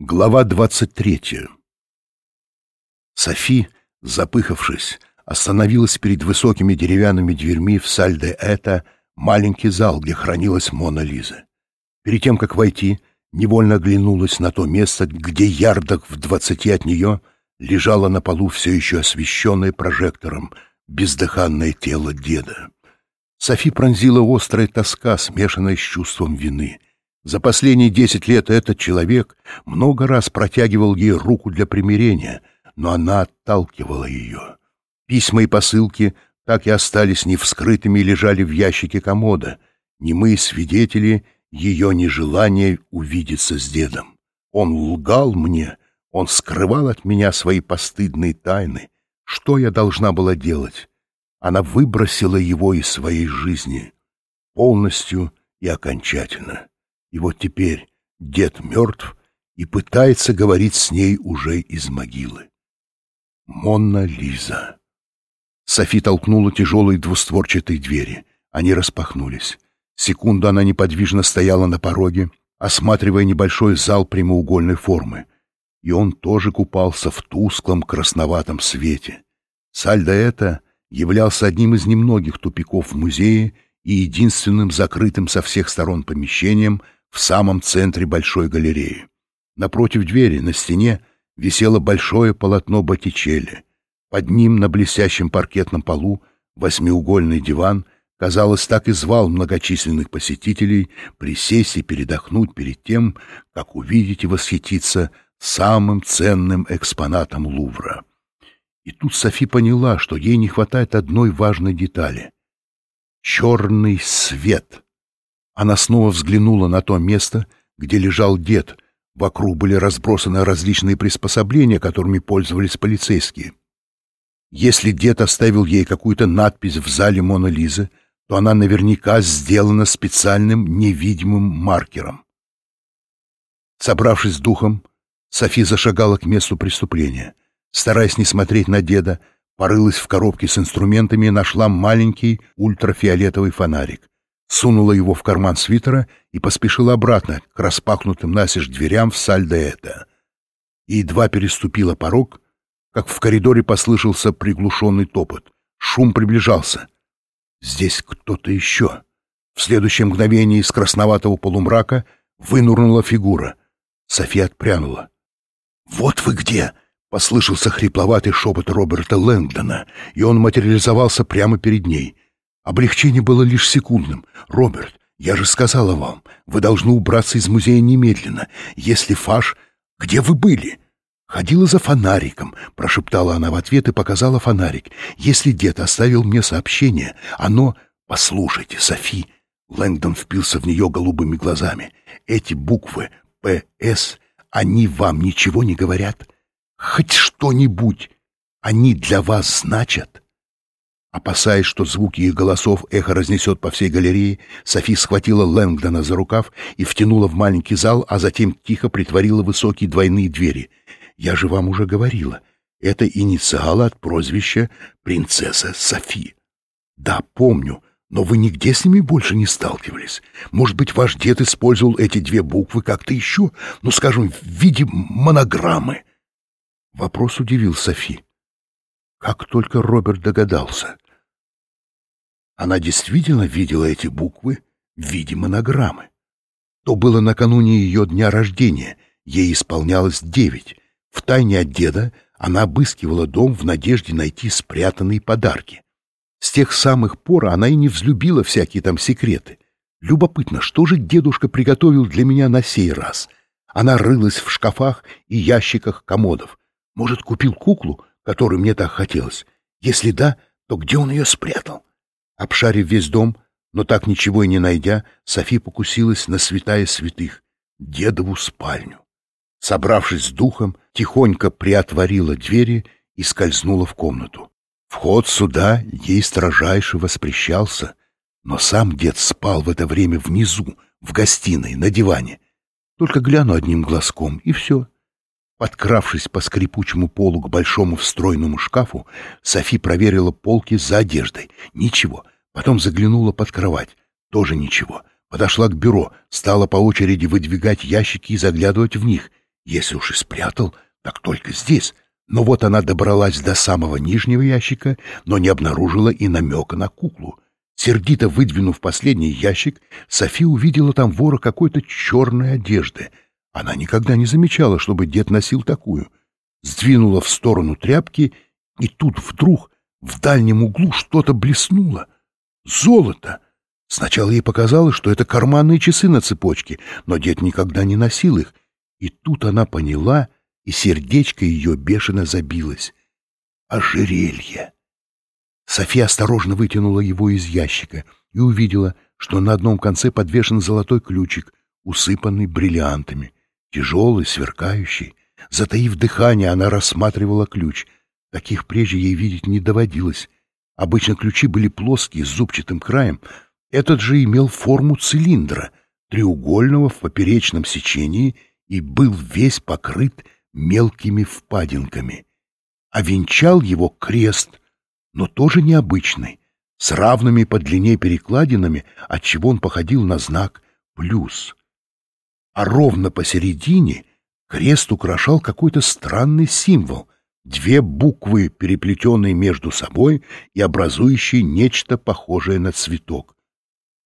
Глава двадцать третья. Софи, запыхавшись, остановилась перед высокими деревянными дверьми в Сальде-Эта, маленький зал, где хранилась Мона Лиза. Перед тем, как войти, невольно оглянулась на то место, где ярдок в двадцати от нее лежало на полу все еще освещенное прожектором бездыханное тело деда. Софи пронзила острая тоска, смешанная с чувством вины. За последние десять лет этот человек много раз протягивал ей руку для примирения, но она отталкивала ее. Письма и посылки так и остались невскрытыми и лежали в ящике комода, немые свидетели ее нежелания увидеться с дедом. Он лгал мне, он скрывал от меня свои постыдные тайны. Что я должна была делать? Она выбросила его из своей жизни полностью и окончательно. И вот теперь дед мертв и пытается говорить с ней уже из могилы. Монна Лиза. Софи толкнула тяжелые двустворчатые двери. Они распахнулись. Секунду она неподвижно стояла на пороге, осматривая небольшой зал прямоугольной формы. И он тоже купался в тусклом красноватом свете. Сальдо это являлся одним из немногих тупиков в музее и единственным закрытым со всех сторон помещением в самом центре большой галереи. Напротив двери, на стене, висело большое полотно Боттичелли. Под ним на блестящем паркетном полу восьмиугольный диван, казалось, так и звал многочисленных посетителей присесть и передохнуть перед тем, как увидеть и восхититься самым ценным экспонатом Лувра. И тут Софи поняла, что ей не хватает одной важной детали — черный свет. Она снова взглянула на то место, где лежал дед. Вокруг были разбросаны различные приспособления, которыми пользовались полицейские. Если дед оставил ей какую-то надпись в зале Мона Лизы, то она наверняка сделана специальным невидимым маркером. Собравшись с духом, Софи зашагала к месту преступления. Стараясь не смотреть на деда, порылась в коробке с инструментами и нашла маленький ультрафиолетовый фонарик. Сунула его в карман свитера и поспешила обратно к распахнутым насежь дверям в Сальдеэта. И едва переступила порог, как в коридоре послышался приглушенный топот. Шум приближался. Здесь кто-то еще. В следующее мгновение из красноватого полумрака вынурнула фигура. София отпрянула. «Вот вы где!» — послышался хрипловатый шепот Роберта Лэнгдона, и он материализовался прямо перед ней. Облегчение было лишь секундным. «Роберт, я же сказала вам, вы должны убраться из музея немедленно. Если фаш... Где вы были?» «Ходила за фонариком», — прошептала она в ответ и показала фонарик. «Если дед оставил мне сообщение, оно...» «Послушайте, Софи!» Лэнгдон впился в нее голубыми глазами. «Эти буквы «ПС», они вам ничего не говорят? Хоть что-нибудь они для вас значат?» Опасаясь, что звуки их голосов эхо разнесет по всей галерее, Софи схватила Лэнгдона за рукав и втянула в маленький зал, а затем тихо притворила высокие двойные двери — я же вам уже говорила, это инициалы от прозвища «Принцесса Софи». Да, помню, но вы нигде с ними больше не сталкивались. Может быть, ваш дед использовал эти две буквы как-то еще, ну, скажем, в виде монограммы? Вопрос удивил Софи. Как только Роберт догадался. Она действительно видела эти буквы в виде монограммы. То было накануне ее дня рождения, ей исполнялось девять. Втайне от деда она обыскивала дом в надежде найти спрятанные подарки. С тех самых пор она и не взлюбила всякие там секреты. Любопытно, что же дедушка приготовил для меня на сей раз? Она рылась в шкафах и ящиках комодов. Может, купил куклу, которую мне так хотелось? Если да, то где он ее спрятал? Обшарив весь дом, но так ничего и не найдя, Софи покусилась на святая святых — дедову спальню. Собравшись с духом, тихонько приотворила двери и скользнула в комнату. Вход сюда ей строжайше воспрещался, но сам дед спал в это время внизу, в гостиной, на диване. Только гляну одним глазком, и все. Подкравшись по скрипучему полу к большому встроенному шкафу, Софи проверила полки за одеждой. Ничего. Потом заглянула под кровать. Тоже ничего. Подошла к бюро, стала по очереди выдвигать ящики и заглядывать в них — Если уж и спрятал, так только здесь. Но вот она добралась до самого нижнего ящика, но не обнаружила и намека на куклу. Сердито выдвинув последний ящик, София увидела там вора какой-то черной одежды. Она никогда не замечала, чтобы дед носил такую. Сдвинула в сторону тряпки, и тут вдруг в дальнем углу что-то блеснуло. Золото! Сначала ей показалось, что это карманные часы на цепочке, но дед никогда не носил их. И тут она поняла, и сердечко ее бешено забилось. Ожерелье! София осторожно вытянула его из ящика и увидела, что на одном конце подвешен золотой ключик, усыпанный бриллиантами, тяжелый, сверкающий. Затаив дыхание, она рассматривала ключ. Таких прежде ей видеть не доводилось. Обычно ключи были плоские, с зубчатым краем. Этот же имел форму цилиндра, треугольного в поперечном сечении, и был весь покрыт мелкими впадинками. А венчал его крест — но тоже необычный, с равными по длине перекладинами, отчего он походил на знак «плюс». А ровно посередине крест украшал какой-то странный символ, две буквы, переплетенные между собой и образующие нечто похожее на цветок.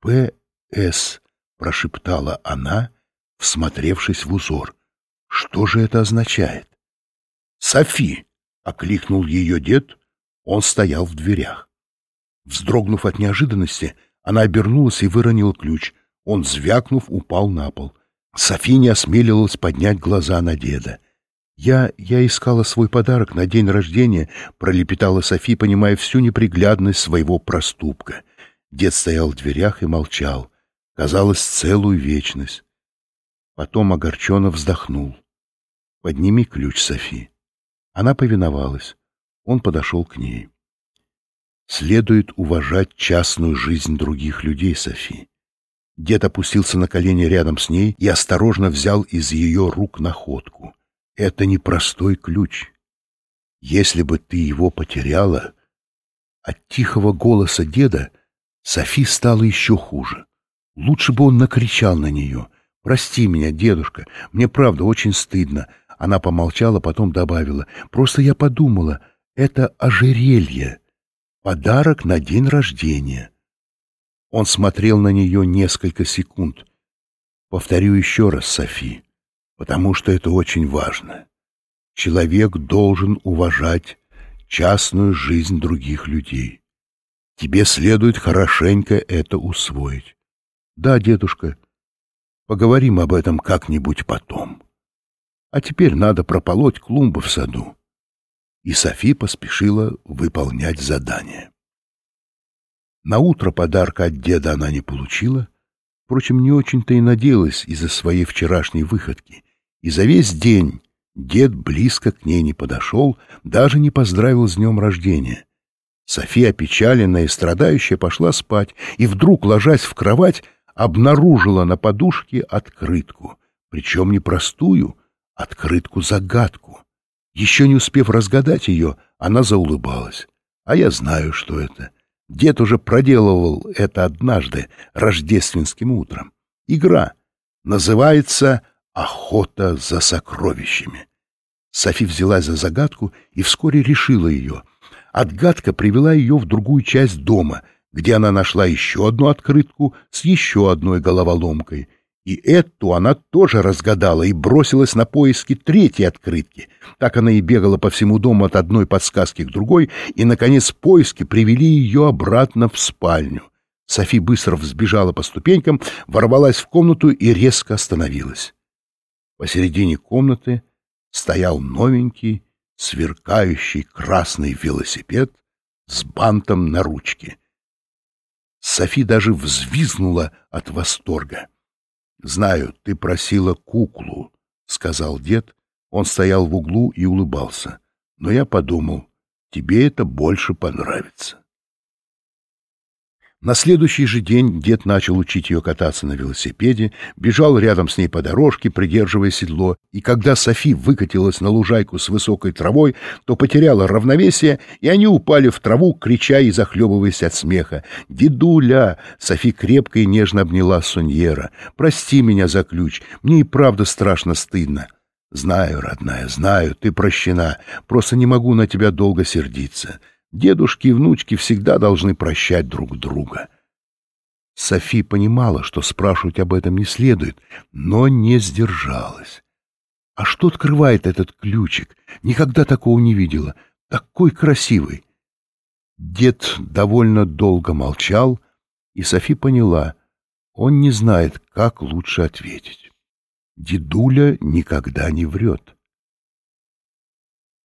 «П.С.» — прошептала она, всмотревшись в узор. «Что же это означает?» «Софи!» — окликнул ее дед, он стоял в дверях. Вздрогнув от неожиданности, она обернулась и выронила ключ. Он, звякнув, упал на пол. София не осмелилась поднять глаза на деда. «Я... я искала свой подарок на день рождения», — пролепетала Софи, понимая всю неприглядность своего проступка. Дед стоял в дверях и молчал. Казалось, целую вечность. Потом огорченно вздохнул. «Подними ключ, Софи». Она повиновалась. Он подошел к ней. Следует уважать частную жизнь других людей, Софи. Дед опустился на колени рядом с ней и осторожно взял из ее рук находку. Это не простой ключ. Если бы ты его потеряла... От тихого голоса деда Софи стало еще хуже. Лучше бы он накричал на нее. «Прости меня, дедушка, мне правда очень стыдно». Она помолчала, потом добавила. «Просто я подумала, это ожерелье, подарок на день рождения. Он смотрел на нее несколько секунд. Повторю еще раз, Софи, потому что это очень важно. Человек должен уважать частную жизнь других людей. Тебе следует хорошенько это усвоить. Да, дедушка, поговорим об этом как-нибудь потом. А теперь надо прополоть клумбы в саду и Софи поспешила выполнять задание. На утро подарка от деда она не получила, впрочем, не очень-то и надеялась из-за своей вчерашней выходки, и за весь день дед близко к ней не подошел, даже не поздравил с днем рождения. София, опечаленная и страдающая, пошла спать, и вдруг, ложась в кровать, обнаружила на подушке открытку, причем не простую, открытку-загадку. Еще не успев разгадать ее, она заулыбалась. А я знаю, что это. Дед уже проделывал это однажды, рождественским утром. Игра. Называется «Охота за сокровищами». Софи взялась за загадку и вскоре решила ее. Отгадка привела ее в другую часть дома, где она нашла еще одну открытку с еще одной головоломкой — и эту она тоже разгадала и бросилась на поиски третьей открытки. Так она и бегала по всему дому от одной подсказки к другой, и, наконец, поиски привели ее обратно в спальню. Софи быстро взбежала по ступенькам, ворвалась в комнату и резко остановилась. Посередине комнаты стоял новенький, сверкающий красный велосипед с бантом на ручке. Софи даже взвизгнула от восторга. «Знаю, ты просила куклу», — сказал дед. Он стоял в углу и улыбался. «Но я подумал, тебе это больше понравится». На следующий же день дед начал учить ее кататься на велосипеде, бежал рядом с ней по дорожке, придерживая седло, и когда Софи выкатилась на лужайку с высокой травой, то потеряла равновесие, и они упали в траву, крича и захлебываясь от смеха. «Дедуля!» — Софи крепко и нежно обняла Соньера. «Прости меня за ключ, мне и правда страшно стыдно». Знаю, родная, знаю, ты прощена. Просто не могу на тебя долго сердиться. Дедушки и внучки всегда должны прощать друг друга. Софи понимала, что спрашивать об этом не следует, но не сдержалась. А что открывает этот ключик? Никогда такого не видела. Такой красивый. Дед довольно долго молчал, и Софи поняла, он не знает, как лучше ответить. Дедуля никогда не врет.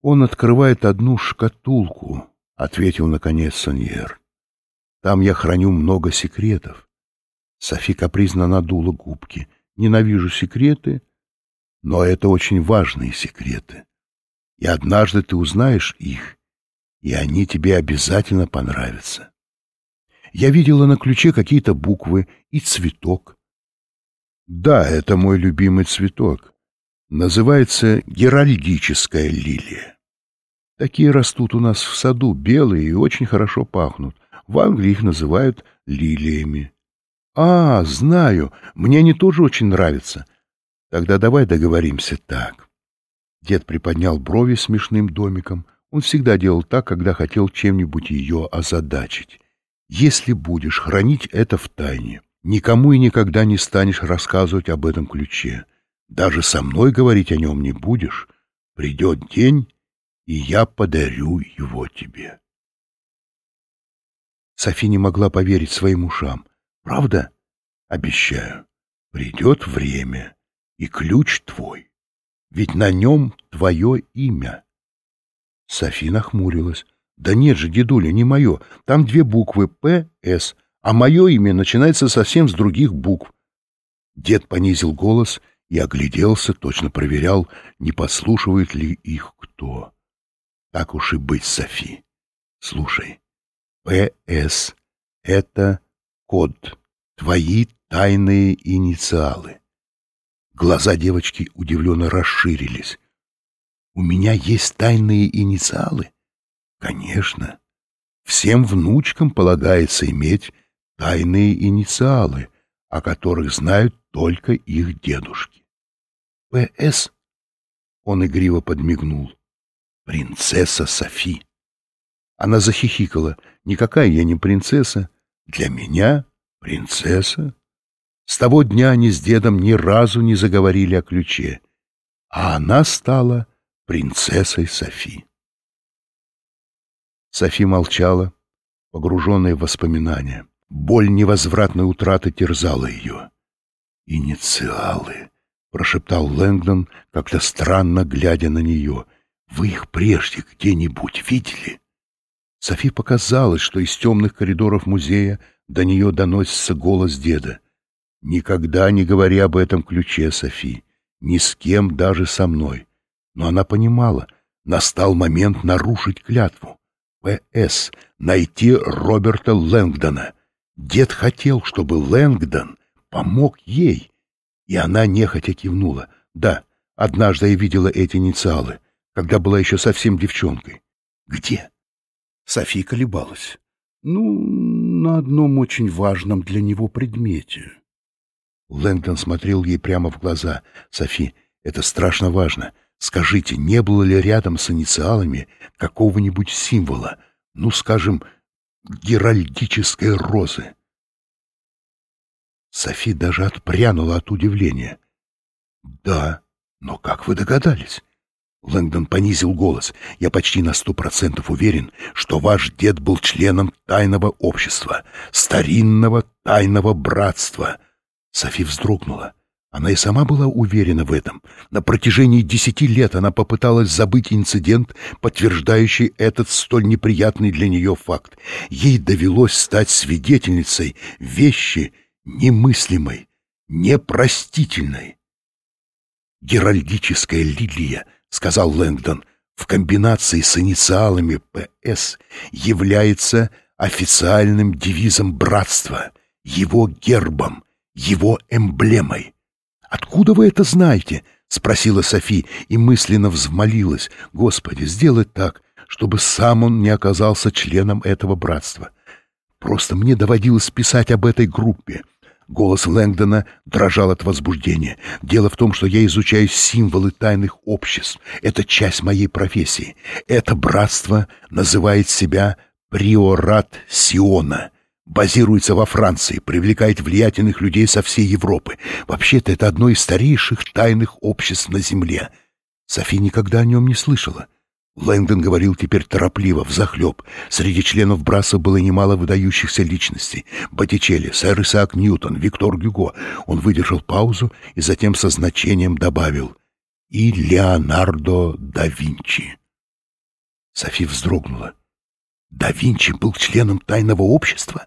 Он открывает одну шкатулку, — ответил наконец Соньер. Там я храню много секретов. Софи капризно надула губки. Ненавижу секреты, но это очень важные секреты. И однажды ты узнаешь их, и они тебе обязательно понравятся. Я видела на ключе какие-то буквы и цветок. Да, это мой любимый цветок. Называется геральдическая лилия. Такие растут у нас в саду, белые и очень хорошо пахнут. В Англии их называют лилиями. А, знаю, мне они тоже очень нравятся. Тогда давай договоримся так. Дед приподнял брови смешным домиком. Он всегда делал так, когда хотел чем-нибудь ее озадачить. Если будешь хранить это в тайне, Никому и никогда не станешь рассказывать об этом ключе. Даже со мной говорить о нем не будешь. Придет день, и я подарю его тебе. Софи не могла поверить своим ушам. «Правда?» «Обещаю. Придет время, и ключ твой. Ведь на нем твое имя». Софи нахмурилась. «Да нет же, дедуля, не мое. Там две буквы «П», «С», а мое имя начинается совсем с других букв. Дед понизил голос и огляделся, точно проверял, не послушивает ли их кто. Так уж и быть, Софи. Слушай, П.С. — это код, твои тайные инициалы. Глаза девочки удивленно расширились. «У меня есть тайные инициалы?» «Конечно. Всем внучкам полагается иметь тайные инициалы, о которых знают только их дедушки. «П.С.» — он игриво подмигнул. «Принцесса Софи». Она захихикала. «Никакая я не принцесса. Для меня принцесса». С того дня они с дедом ни разу не заговорили о ключе, а она стала принцессой Софи. Софи молчала, погруженная в воспоминания. Боль невозвратной утраты терзала ее. «Инициалы», — прошептал Лэнгдон, как-то странно глядя на нее. «Вы их прежде где-нибудь видели?» Софи показалось, что из темных коридоров музея до нее доносится голос деда. «Никогда не говори об этом ключе, Софи, ни с кем, даже со мной». Но она понимала, настал момент нарушить клятву. П.С. Найти Роберта Лэнгдона — Дед хотел, чтобы Лэнгдон помог ей, и она нехотя кивнула. Да, однажды я видела эти инициалы, когда была еще совсем девчонкой. Где? София колебалась. Ну, на одном очень важном для него предмете. Лэнгдон смотрел ей прямо в глаза. «Софи, это страшно важно. Скажите, не было ли рядом с инициалами какого-нибудь символа? Ну, скажем, геральдической розы. Софи даже отпрянула от удивления. «Да, но как вы догадались?» Лэнгдон понизил голос. «Я почти на сто процентов уверен, что ваш дед был членом тайного общества, старинного тайного братства». Софи вздрогнула. Она и сама была уверена в этом. На протяжении десяти лет она попыталась забыть инцидент, подтверждающий этот столь неприятный для нее факт. Ей довелось стать свидетельницей вещи немыслимой, непростительной. «Геральдическая лилия», — сказал Лэнгдон, — «в комбинации с инициалами «ПС» является официальным девизом братства, его гербом, его эмблемой. «Откуда вы это знаете?» — спросила Софи и мысленно взмолилась. «Господи, сделай так, чтобы сам он не оказался членом этого братства. Просто мне доводилось писать об этой группе. Голос Лэнгдона дрожал от возбуждения. «Дело в том, что я изучаю символы тайных обществ. Это часть моей профессии. Это братство называет себя Приорат Сиона. Базируется во Франции, привлекает влиятельных людей со всей Европы. Вообще-то это одно из старейших тайных обществ на Земле. Софи никогда о нем не слышала. Лэнгдон говорил теперь торопливо, взахлеб. Среди членов Браса было немало выдающихся личностей. Боттичелли, сэр Исаак Ньютон, Виктор Гюго. Он выдержал паузу и затем со значением добавил «И Леонардо да Винчи». Софи вздрогнула. Да Винчи был членом тайного общества?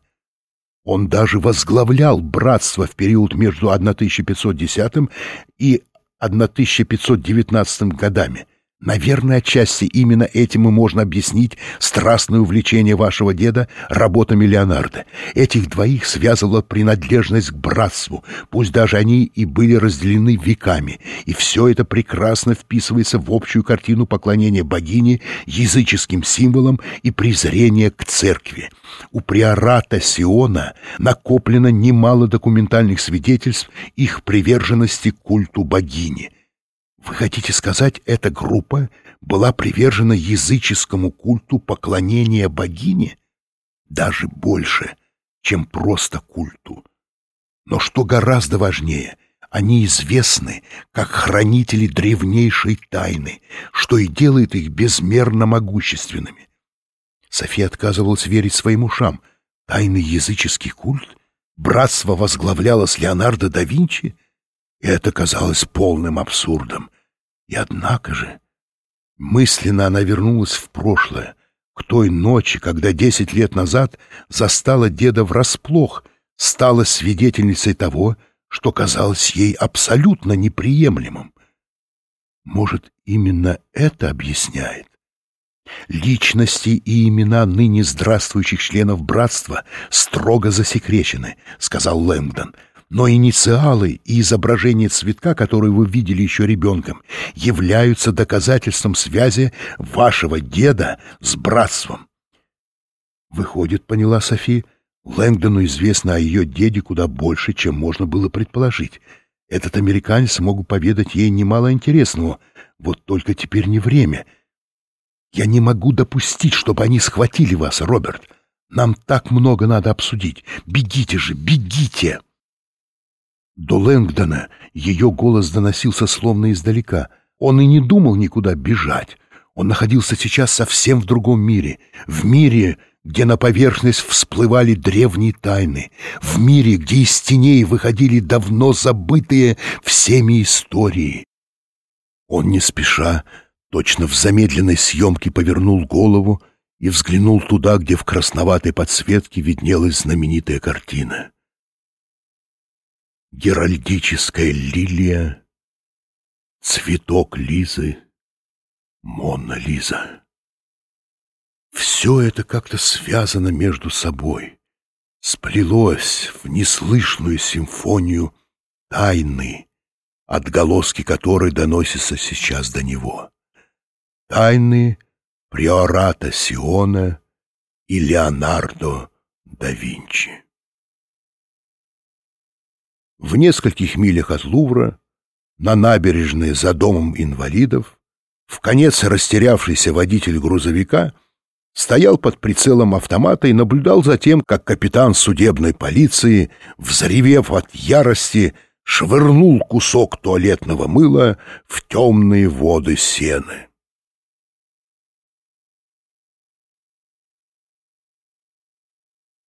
Он даже возглавлял братство в период между 1510 и 1519 годами — Наверное, отчасти именно этим и можно объяснить страстное увлечение вашего деда работами Леонардо. Этих двоих связывала принадлежность к братству, пусть даже они и были разделены веками, и все это прекрасно вписывается в общую картину поклонения богине, языческим символам и презрения к церкви. У приората Сиона накоплено немало документальных свидетельств их приверженности культу богини — вы хотите сказать, эта группа была привержена языческому культу поклонения богине? Даже больше, чем просто культу. Но что гораздо важнее, они известны как хранители древнейшей тайны, что и делает их безмерно могущественными. София отказывалась верить своим ушам. Тайный языческий культ? Братство возглавлялось Леонардо да Винчи? Это казалось полным абсурдом. И однако же, мысленно она вернулась в прошлое, к той ночи, когда десять лет назад застала деда врасплох, стала свидетельницей того, что казалось ей абсолютно неприемлемым. Может, именно это объясняет? Личности и имена ныне здравствующих членов братства строго засекречены, сказал Лэнгдон но инициалы и изображение цветка, который вы видели еще ребенком, являются доказательством связи вашего деда с братством. Выходит, поняла Софи, Лэнгдону известно о ее деде куда больше, чем можно было предположить. Этот американец мог поведать ей немало интересного, вот только теперь не время. Я не могу допустить, чтобы они схватили вас, Роберт. Нам так много надо обсудить. Бегите же, бегите!» До Лэнгдона ее голос доносился словно издалека. Он и не думал никуда бежать. Он находился сейчас совсем в другом мире. В мире, где на поверхность всплывали древние тайны. В мире, где из теней выходили давно забытые всеми истории. Он не спеша, точно в замедленной съемке повернул голову и взглянул туда, где в красноватой подсветке виднелась знаменитая картина геральдическая лилия, цветок Лизы, Мона Лиза. Все это как-то связано между собой, сплелось в неслышную симфонию тайны, отголоски которой доносятся сейчас до него. Тайны приората Сиона и Леонардо да Винчи. В нескольких милях от Лувра, на набережной за домом инвалидов, в конец растерявшийся водитель грузовика стоял под прицелом автомата и наблюдал за тем, как капитан судебной полиции, взревев от ярости, швырнул кусок туалетного мыла в темные воды сены.